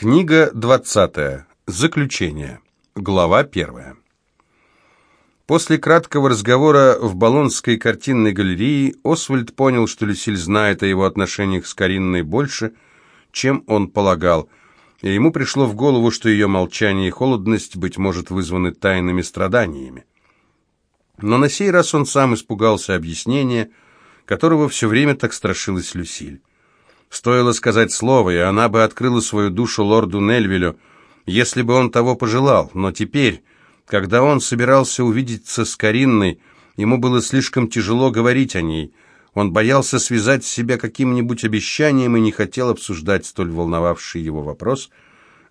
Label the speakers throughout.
Speaker 1: Книга 20. Заключение. Глава 1. После краткого разговора в Болонской картинной галерее Освальд понял, что Люсиль знает о его отношениях с Каринной больше, чем он полагал, и ему пришло в голову, что ее молчание и холодность, быть может, вызваны тайными страданиями. Но на сей раз он сам испугался объяснения, которого все время так страшилась Люсиль. Стоило сказать слово, и она бы открыла свою душу лорду Нельвилю, если бы он того пожелал. Но теперь, когда он собирался увидеться с Каринной, ему было слишком тяжело говорить о ней. Он боялся связать себя каким-нибудь обещанием и не хотел обсуждать столь волновавший его вопрос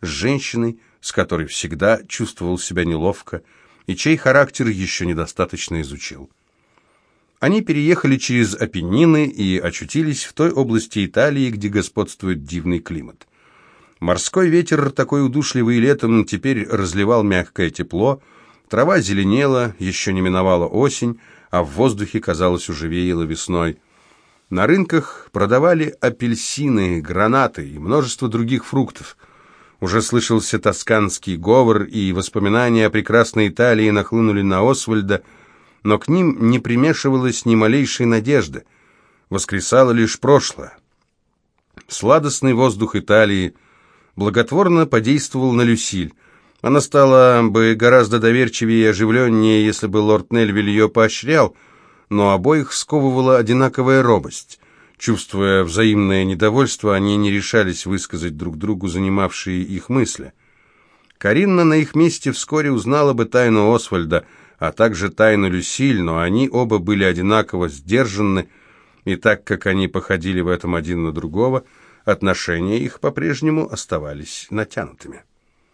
Speaker 1: с женщиной, с которой всегда чувствовал себя неловко и чей характер еще недостаточно изучил. Они переехали через Апеннины и очутились в той области Италии, где господствует дивный климат. Морской ветер, такой удушливый летом, теперь разливал мягкое тепло, трава зеленела, еще не миновала осень, а в воздухе, казалось, уже веяло весной. На рынках продавали апельсины, гранаты и множество других фруктов. Уже слышался тосканский говор, и воспоминания о прекрасной Италии нахлынули на Освальда – но к ним не примешивалось ни малейшей надежды. Воскресало лишь прошлое. Сладостный воздух Италии благотворно подействовал на Люсиль. Она стала бы гораздо доверчивее и оживленнее, если бы лорд Нельвиль ее поощрял, но обоих сковывала одинаковая робость. Чувствуя взаимное недовольство, они не решались высказать друг другу занимавшие их мысли. Каринна на их месте вскоре узнала бы тайну Освальда – а также тайну Люсиль, но они оба были одинаково сдержанны, и так как они походили в этом один на другого, отношения их по-прежнему оставались натянутыми.